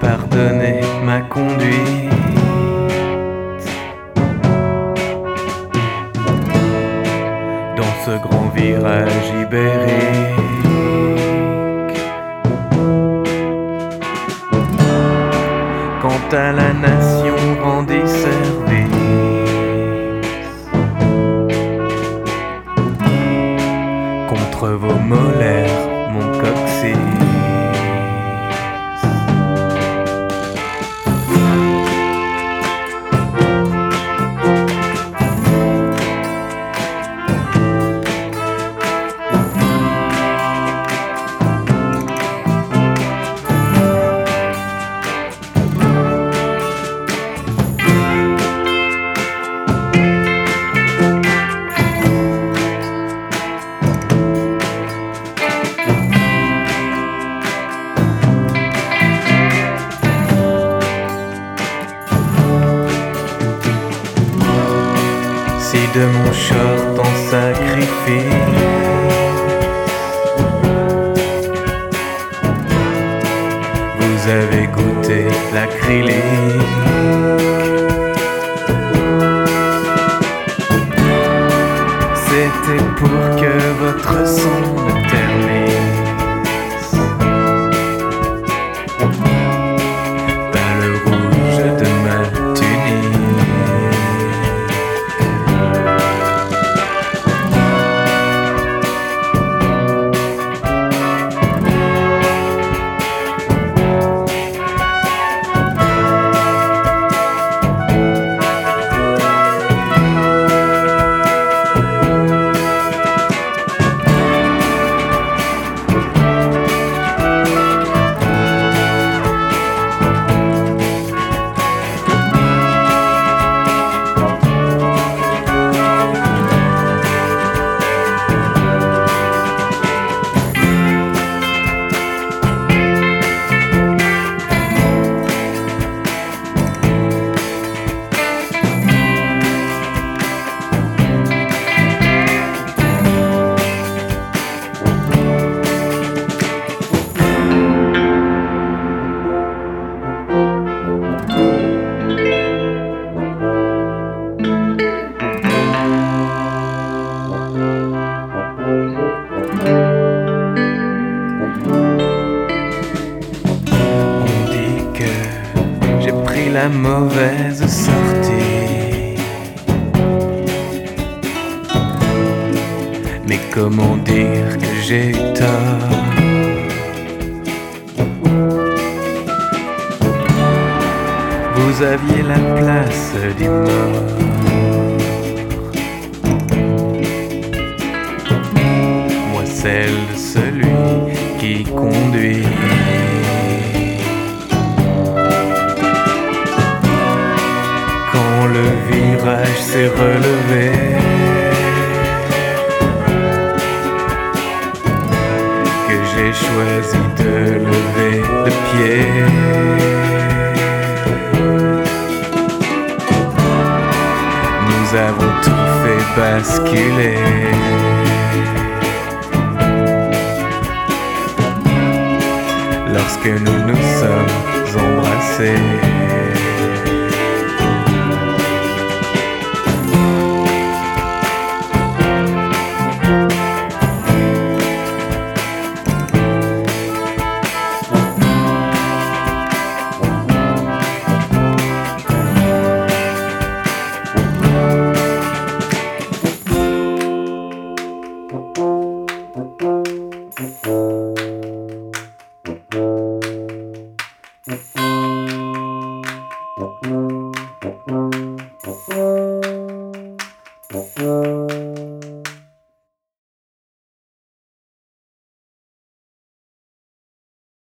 Pardonner ma conduite. Dans ce grand virage ibérique. Quant à la nation, rendez service. Contre vos molaires, de mon short en sacrifice la mauvaise sortie. Mais comment dire que j'ai eu tort? Vous aviez la place du mort. Moi celle de celui qui conduit. S'est relevé, que j'ai choisi de lever le pied. Nous avons tout fait basculer. Lorsque nous nous sommes embrassés.